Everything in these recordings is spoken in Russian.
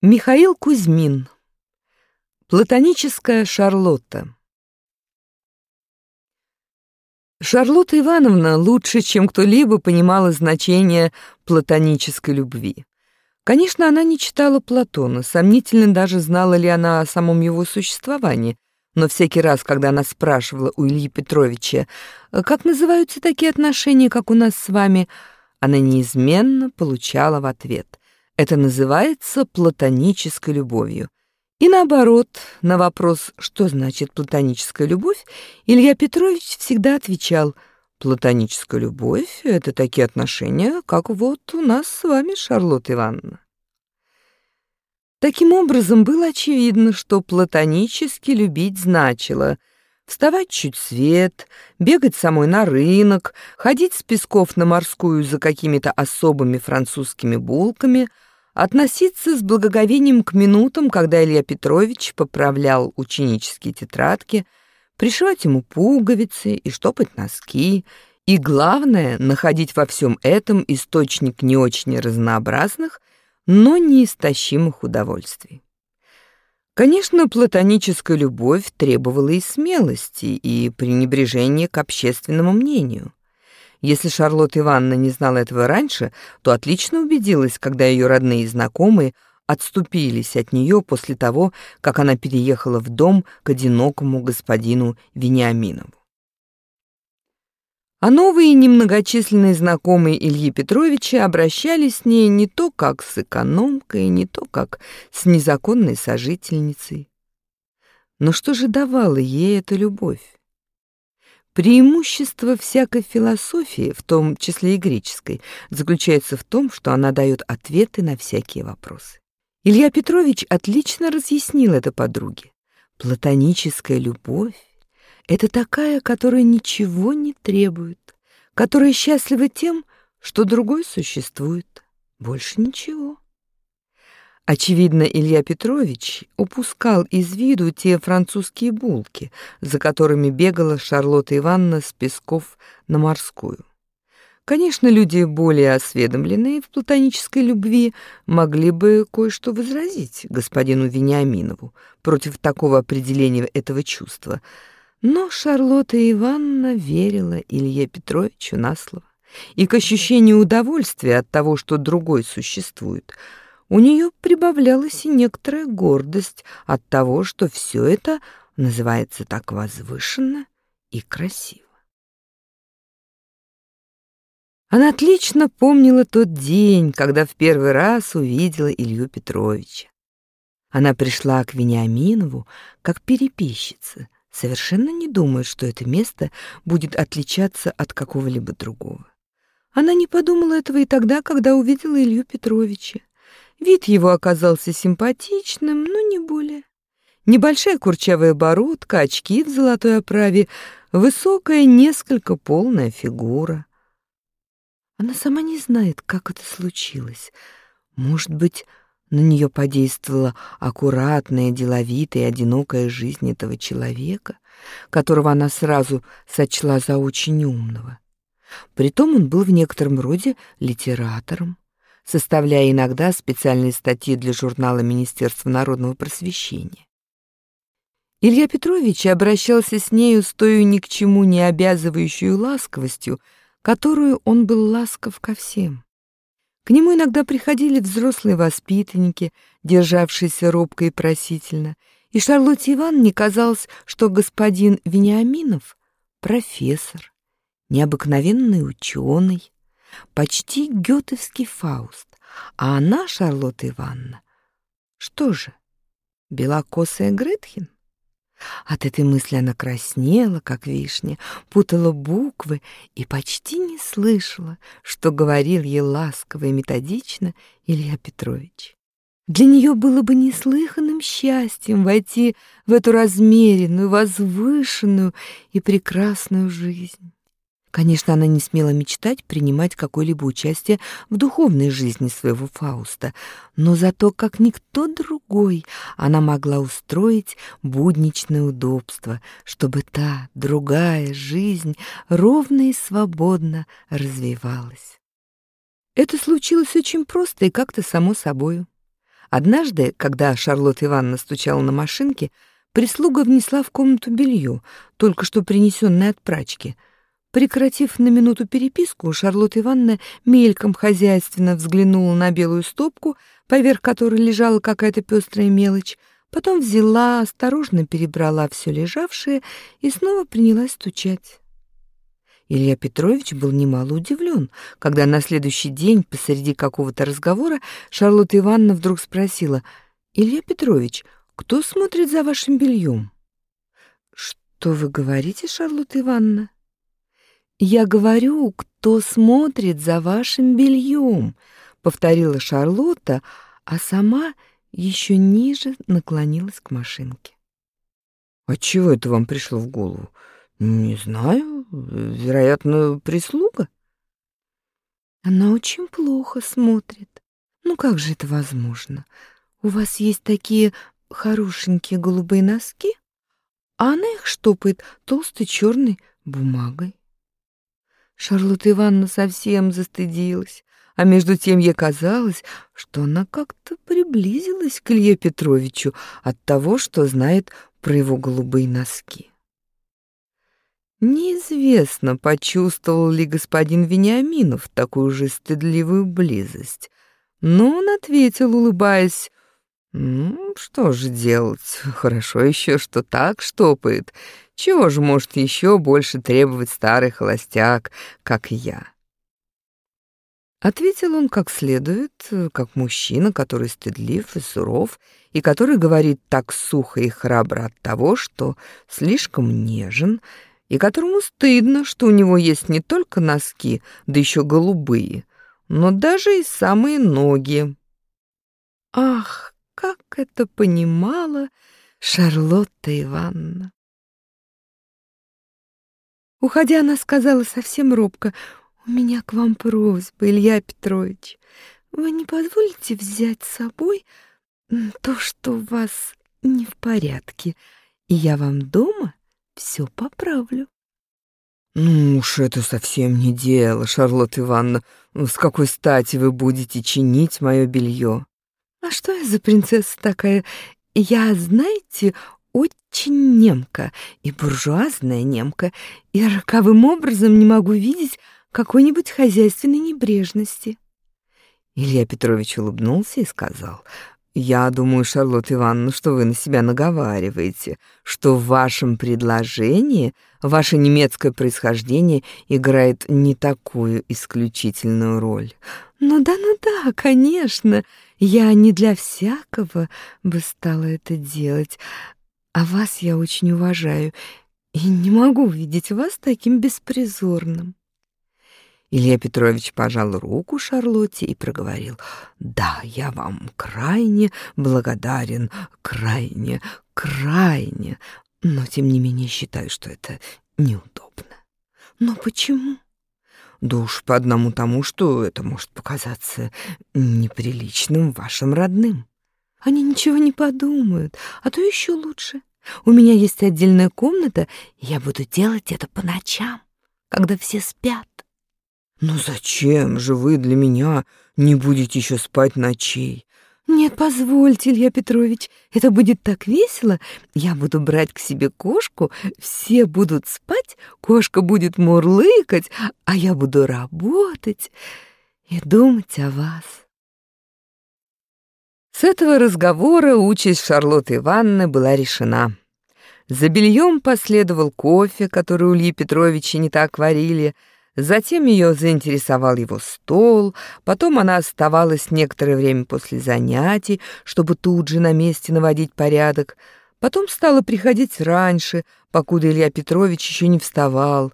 Михаил Кузьмин. Платоническая Шарлотта. Шарлотта Ивановна лучше, чем кто-либо понимала значение платонической любви. Конечно, она не читала Платона, сомнительно даже знала ли она о самом его существовании, но всякий раз, когда она спрашивала у Ильи Петровича, как называются такие отношения, как у нас с вами, она неизменно получала в ответ это называется платонической любовью. И наоборот, на вопрос, что значит платоническая любовь, Илья Петрович всегда отвечал, платоническая любовь — это такие отношения, как вот у нас с вами, Шарлотта Ивановна. Таким образом, было очевидно, что платонически любить значило вставать чуть свет, бегать самой на рынок, ходить с Песков на морскую за какими-то особыми французскими булками — относиться с благоговением к минутам, когда Илья Петрович поправлял ученические тетрадки, пришивать ему пуговицы и штопать носки, и, главное, находить во всем этом источник не очень разнообразных, но неистощимых удовольствий. Конечно, платоническая любовь требовала и смелости, и пренебрежения к общественному мнению. Если Шарлотта Ивановна не знала этого раньше, то отлично убедилась, когда ее родные и знакомые отступились от нее после того, как она переехала в дом к одинокому господину Вениаминову. А новые немногочисленные знакомые Ильи Петровича обращались с ней не то как с экономкой, не то как с незаконной сожительницей. Но что же давала ей эта любовь? Преимущество всякой философии, в том числе и греческой, заключается в том, что она дает ответы на всякие вопросы. Илья Петрович отлично разъяснил это подруге. Платоническая любовь — это такая, которая ничего не требует, которая счастлива тем, что другой существует. Больше ничего. Очевидно, Илья Петрович упускал из виду те французские булки, за которыми бегала Шарлотта Ивановна с Песков на морскую. Конечно, люди более осведомленные в платонической любви могли бы кое-что возразить господину Вениаминову против такого определения этого чувства, но Шарлотта Ивановна верила Илье Петровичу на слово. И к ощущению удовольствия от того, что другой существует – у нее прибавлялась и некоторая гордость от того, что все это называется так возвышенно и красиво. Она отлично помнила тот день, когда в первый раз увидела Илью Петровича. Она пришла к Вениаминову как переписчица, совершенно не думая, что это место будет отличаться от какого-либо другого. Она не подумала этого и тогда, когда увидела Илью Петровича. Вид его оказался симпатичным, но не более. Небольшая курчавая бородка, очки в золотой оправе, высокая, несколько полная фигура. Она сама не знает, как это случилось. Может быть, на нее подействовала аккуратная, деловитая одинокая жизнь этого человека, которого она сразу сочла за очень умного. Притом он был в некотором роде литератором составляя иногда специальные статьи для журнала Министерства народного просвещения. Илья Петрович обращался с нею с той ни к чему не обязывающей ласковостью, которую он был ласков ко всем. К нему иногда приходили взрослые воспитанники, державшиеся робко и просительно, и Шарлотте Ивановне казалось, что господин Вениаминов — профессор, необыкновенный ученый, почти гетовский Фауст, а она, Шарлотта Ивановна, что же, белокосая Гретхен? От этой мысли она краснела, как вишня, путала буквы и почти не слышала, что говорил ей ласково и методично Илья Петрович. Для нее было бы неслыханным счастьем войти в эту размеренную, возвышенную и прекрасную жизнь. Конечно, она не смела мечтать принимать какое-либо участие в духовной жизни своего Фауста, но зато, как никто другой, она могла устроить будничное удобство, чтобы та, другая жизнь ровно и свободно развивалась. Это случилось очень просто и как-то само собою. Однажды, когда Шарлотта Ивановна стучала на машинке, прислуга внесла в комнату белье, только что принесенное от прачки. Прекратив на минуту переписку, Шарлотта Ивановна мельком хозяйственно взглянула на белую стопку, поверх которой лежала какая-то пестрая мелочь, потом взяла, осторожно перебрала все лежавшее и снова принялась стучать. Илья Петрович был немало удивлен, когда на следующий день посреди какого-то разговора Шарлотта Ивановна вдруг спросила, «Илья Петрович, кто смотрит за вашим бельем?» «Что вы говорите, Шарлотта Ивановна?» «Я говорю, кто смотрит за вашим бельем», — повторила Шарлотта, а сама еще ниже наклонилась к машинке. «Отчего это вам пришло в голову?» «Не знаю. Вероятно, прислуга». «Она очень плохо смотрит. Ну как же это возможно? У вас есть такие хорошенькие голубые носки, а она их штопает толстой черной бумагой». Шарлотта Ивановна совсем застыдилась, а между тем ей казалось, что она как-то приблизилась к Илье Петровичу от того, что знает про его голубые носки. Неизвестно, почувствовал ли господин Вениаминов такую же стыдливую близость, но он ответил, улыбаясь, «Ну, что же делать? Хорошо еще, что так штопает. Чего же может еще больше требовать старый холостяк, как я?» Ответил он как следует, как мужчина, который стыдлив и суров, и который говорит так сухо и храбро от того, что слишком нежен, и которому стыдно, что у него есть не только носки, да еще голубые, но даже и самые ноги. Ах, как это понимала Шарлотта Ивановна! Уходя, она сказала совсем робко, «У меня к вам просьба, Илья Петрович. Вы не позволите взять с собой то, что у вас не в порядке, и я вам дома все поправлю. Ну уж это совсем не дело, Шарлотта Ивановна. Ну, с какой стати вы будете чинить мое белье? А что я за принцесса такая? Я, знаете, очень немка и буржуазная немка, и роковым образом не могу видеть какой-нибудь хозяйственной небрежности. Илья Петрович улыбнулся и сказал, я думаю, Шарлотта Ивановна, что вы на себя наговариваете, что в вашем предложении ваше немецкое происхождение играет не такую исключительную роль. Ну да, ну да, конечно. Я не для всякого бы стала это делать. А вас я очень уважаю и не могу видеть вас таким беспризорным. Илья Петрович пожал руку Шарлотте и проговорил. «Да, я вам крайне благодарен, крайне, крайне, но тем не менее считаю, что это неудобно». «Но почему?» «Да уж по одному тому, что это может показаться неприличным вашим родным». «Они ничего не подумают, а то еще лучше. У меня есть отдельная комната, и я буду делать это по ночам, когда все спят». «Но зачем же вы для меня не будете еще спать ночей?» «Нет, позвольте, Илья Петрович, это будет так весело. Я буду брать к себе кошку, все будут спать, кошка будет мурлыкать, а я буду работать и думать о вас». С этого разговора участь Шарлотты Ивановны была решена. За бельем последовал кофе, который у Ильи Петровича не так варили, Затем ее заинтересовал его стол, потом она оставалась некоторое время после занятий, чтобы тут же на месте наводить порядок, потом стала приходить раньше, покуда Илья Петрович еще не вставал.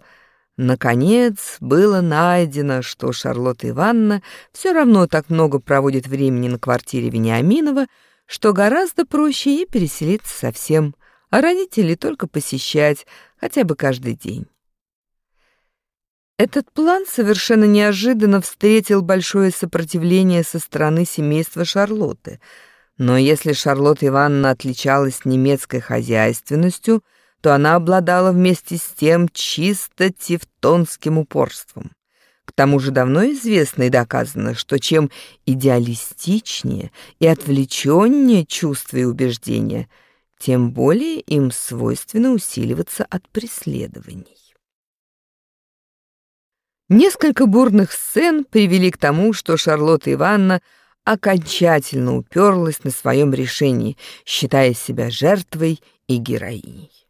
Наконец, было найдено, что Шарлотта Ивановна все равно так много проводит времени на квартире Вениаминова, что гораздо проще ей переселиться совсем, а родителей только посещать хотя бы каждый день. Этот план совершенно неожиданно встретил большое сопротивление со стороны семейства Шарлотты. Но если Шарлотта Ивановна отличалась немецкой хозяйственностью, то она обладала вместе с тем чисто тевтонским упорством. К тому же давно известно и доказано, что чем идеалистичнее и отвлеченнее чувства и убеждения, тем более им свойственно усиливаться от преследований. Несколько бурных сцен привели к тому, что Шарлотта Ивановна окончательно уперлась на своем решении, считая себя жертвой и героиней.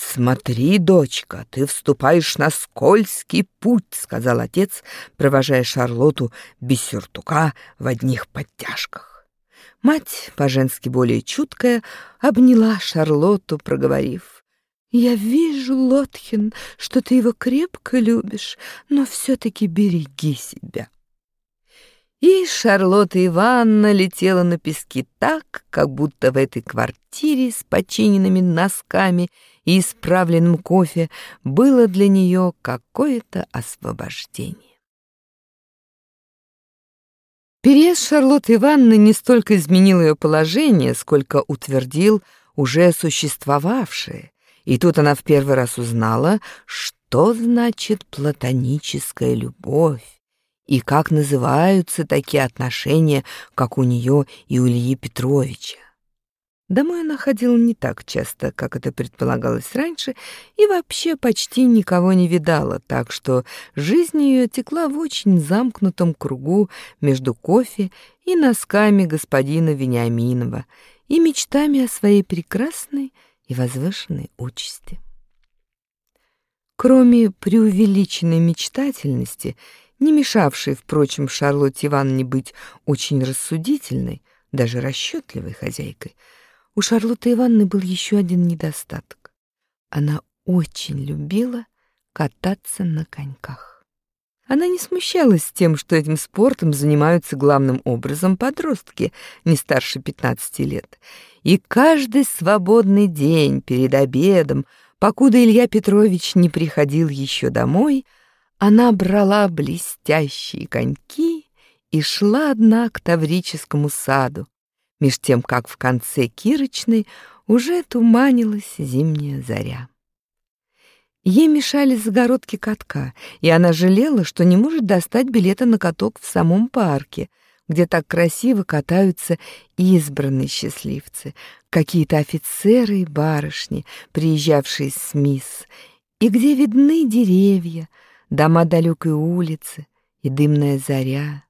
«Смотри, дочка, ты вступаешь на скользкий путь», — сказал отец, провожая Шарлоту без сюртука в одних подтяжках. Мать, по-женски более чуткая, обняла Шарлоту, проговорив. «Я вижу, Лотхин, что ты его крепко любишь, но все-таки береги себя». И Шарлотта Ивановна летела на пески так, как будто в этой квартире с починенными носками и исправленным кофе было для нее какое-то освобождение. Переезд Шарлотты Ивановны не столько изменил ее положение, сколько утвердил уже существовавшее, и тут она в первый раз узнала, что значит платоническая любовь и как называются такие отношения, как у нее и у Ильи Петровича. Домой она ходила не так часто, как это предполагалось раньше, и вообще почти никого не видала, так что жизнь ее текла в очень замкнутом кругу между кофе и носками господина Вениаминова и мечтами о своей прекрасной и возвышенной участи. Кроме преувеличенной мечтательности — не мешавший, впрочем, Шарлотте Ивановне быть очень рассудительной, даже расчетливой хозяйкой, у Шарлотты Ивановны был еще один недостаток. Она очень любила кататься на коньках. Она не смущалась тем, что этим спортом занимаются главным образом подростки, не старше 15 лет. И каждый свободный день перед обедом, покуда Илья Петрович не приходил еще домой, она брала блестящие коньки и шла одна к Таврическому саду, меж тем, как в конце Кирочной уже туманилась зимняя заря. Ей мешали загородки катка, и она жалела, что не может достать билета на каток в самом парке, где так красиво катаются избранные счастливцы, какие-то офицеры и барышни, приезжавшие с мисс, и где видны деревья, дома далекой улицы и дымная заря.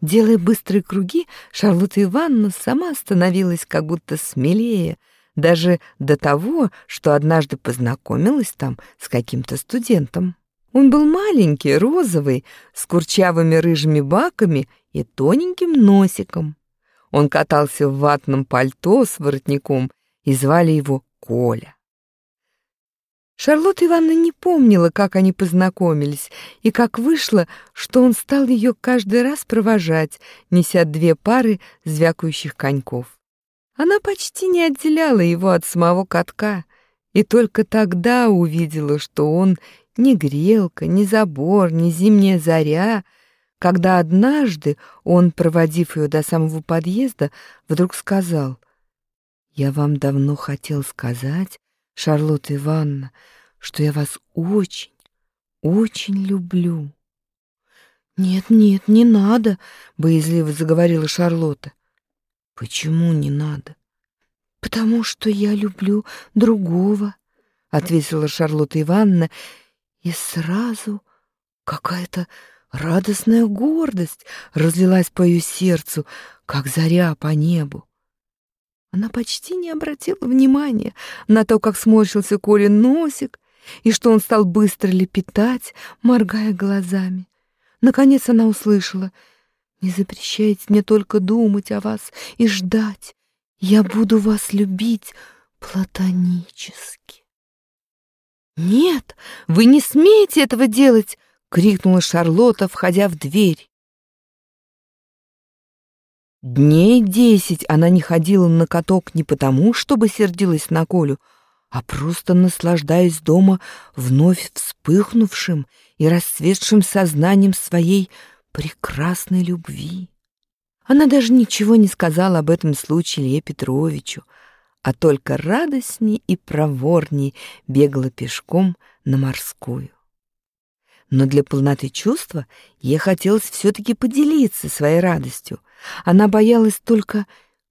Делая быстрые круги, Шарлотта Ивановна сама становилась как будто смелее, даже до того, что однажды познакомилась там с каким-то студентом. Он был маленький, розовый, с курчавыми рыжими баками и тоненьким носиком. Он катался в ватном пальто с воротником, и звали его Коля. Шарлотта Ивановна не помнила, как они познакомились, и как вышло, что он стал ее каждый раз провожать, неся две пары звякающих коньков. Она почти не отделяла его от самого катка, и только тогда увидела, что он ни грелка, ни забор, ни зимняя заря, когда однажды он, проводив ее до самого подъезда, вдруг сказал, «Я вам давно хотел сказать, Шарлотта Ивановна, что я вас очень, очень люблю. Нет, нет, не надо, боязливо заговорила Шарлотта. Почему не надо? Потому что я люблю другого, ответила Шарлотта Ивановна, и сразу какая-то радостная гордость разлилась по ее сердцу, как заря по небу. Она почти не обратила внимания на то, как сморщился Колин носик, и что он стал быстро лепетать, моргая глазами. Наконец она услышала «Не запрещайте мне только думать о вас и ждать. Я буду вас любить платонически». «Нет, вы не смеете этого делать!» — крикнула Шарлотта, входя в дверь. Дней десять она не ходила на каток не потому, чтобы сердилась на Колю, а просто наслаждаясь дома вновь вспыхнувшим и расцветшим сознанием своей прекрасной любви. Она даже ничего не сказала об этом случае Илье Петровичу, а только радостней и проворней бегала пешком на морскую. но для полноты чувства ей хотелось все-таки поделиться своей радостью. Она боялась только,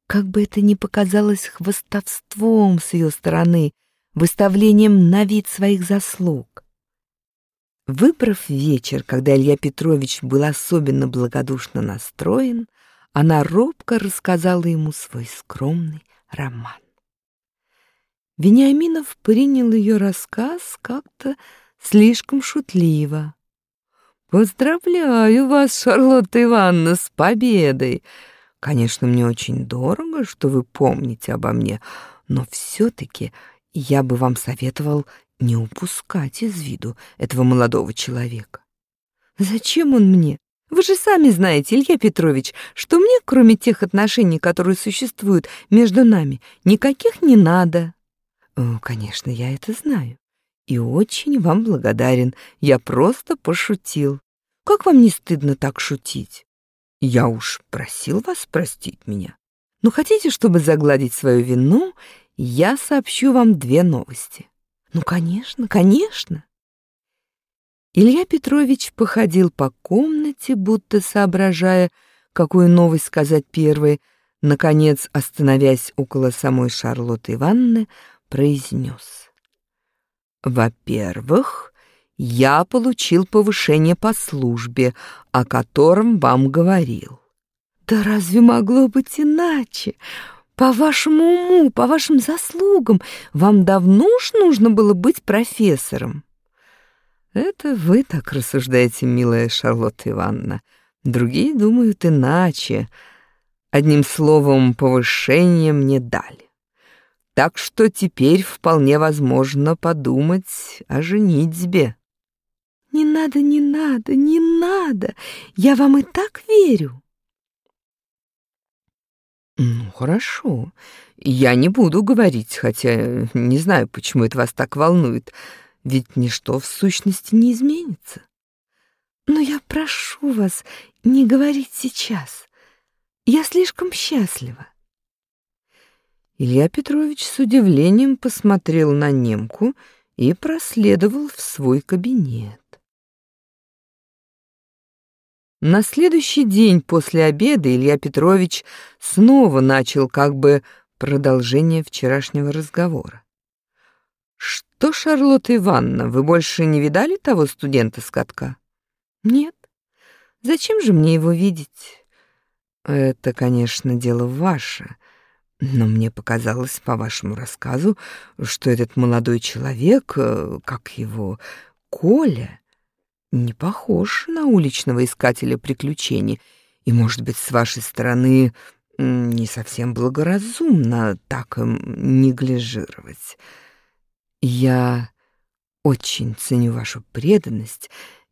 как бы это ни показалось хвостовством с ее стороны, выставлением на вид своих заслуг. Выбрав вечер, когда Илья Петрович был особенно благодушно настроен, она робко рассказала ему свой скромный роман. Вениаминов принял ее рассказ как-то слишком шутливо. «Поздравляю вас, Шарлотта Ивановна, с победой! Конечно, мне очень дорого, что вы помните обо мне, но все-таки я бы вам советовал не упускать из виду этого молодого человека. Зачем он мне? Вы же сами знаете, Илья Петрович, что мне, кроме тех отношений, которые существуют между нами, никаких не надо. Конечно, я это знаю. И очень вам благодарен. Я просто пошутил. Как вам не стыдно так шутить? Я уж просил вас простить меня. Но хотите, чтобы загладить свою вину, я сообщу вам две новости. Ну, конечно, конечно. Илья Петрович походил по комнате, будто соображая, какую новость сказать первой, наконец, остановясь около самой Шарлотты Ивановны, произнес. «Во-первых, я получил повышение по службе, о котором вам говорил». «Да разве могло быть иначе? По вашему уму, по вашим заслугам, вам давно уж нужно было быть профессором». Это вы так рассуждаете, милая Шарлотта Ивановна. Другие думают иначе. Одним словом, повышение мне дали. Так что теперь вполне возможно подумать о женитьбе. Не надо, не надо, не надо. Я вам и так верю. Ну, хорошо. Я не буду говорить, хотя не знаю, почему это вас так волнует ведь ничто в сущности не изменится. Но я прошу вас не говорить сейчас. Я слишком счастлива. Илья Петрович с удивлением посмотрел на немку и проследовал в свой кабинет. На следующий день после обеда Илья Петрович снова начал как бы продолжение вчерашнего разговора. «Что, Шарлотта Ивановна, вы больше не видали того студента с катка?» «Нет. Зачем же мне его видеть?» «Это, конечно, дело ваше, но мне показалось по вашему рассказу, что этот молодой человек, э, как его, Коля, не похож на уличного искателя приключений, и, может быть, с вашей стороны не совсем благоразумно так им неглижировать». Я очень ценю вашу преданность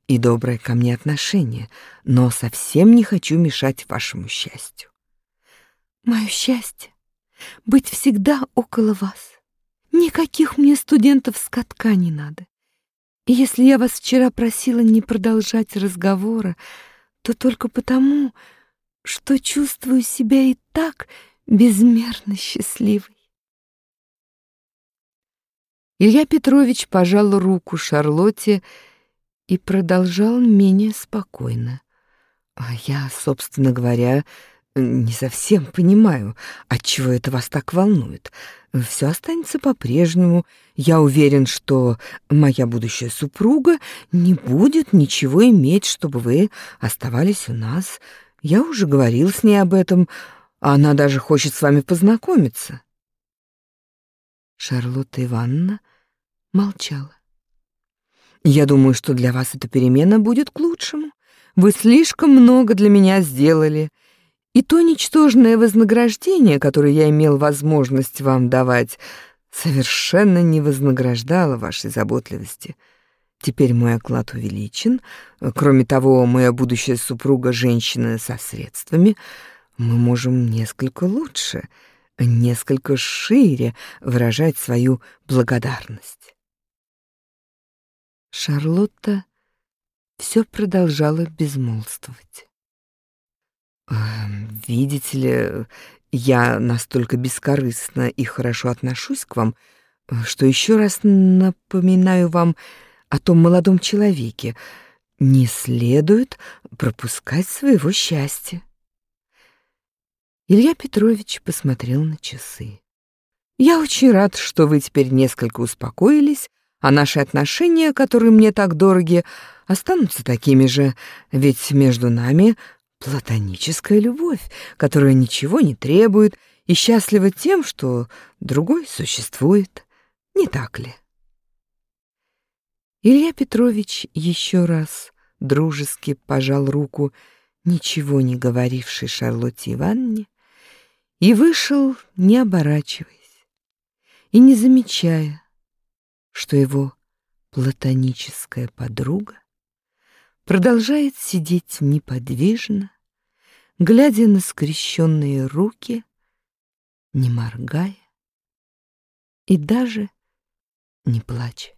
и доброе ко мне отношение, но совсем не хочу мешать вашему счастью. Мое счастье — быть всегда около вас. Никаких мне студентов с катка не надо. И если я вас вчера просила не продолжать разговора, то только потому, что чувствую себя и так безмерно счастливой. Илья Петрович пожал руку Шарлотте и продолжал менее спокойно. «А я, собственно говоря, не совсем понимаю, отчего это вас так волнует. Все останется по-прежнему. Я уверен, что моя будущая супруга не будет ничего иметь, чтобы вы оставались у нас. Я уже говорил с ней об этом, она даже хочет с вами познакомиться». Шарлотта Ивановна молчала. «Я думаю, что для вас эта перемена будет к лучшему. Вы слишком много для меня сделали, и то ничтожное вознаграждение, которое я имел возможность вам давать, совершенно не вознаграждало вашей заботливости. Теперь мой оклад увеличен. Кроме того, моя будущая супруга — женщина со средствами. Мы можем несколько лучше, несколько шире выражать свою благодарность. Шарлотта все продолжала безмолвствовать. «Эм, «Видите ли, я настолько бескорыстно и хорошо отношусь к вам, что еще раз напоминаю вам о том молодом человеке. не следует пропускать своего счастья. Илья Петрович посмотрел на часы. «Я очень рад, что вы теперь несколько успокоились, а наши отношения, которые мне так дороги, останутся такими же, ведь между нами платоническая любовь, которая ничего не требует и счастлива тем, что другой существует, не так ли?» Илья Петрович еще раз дружески пожал руку ничего не говорившей Шарлотте Ивановне и вышел, не оборачиваясь и не замечая, что его платоническая подруга продолжает сидеть неподвижно, глядя на скрещенные руки, не моргая и даже не плача.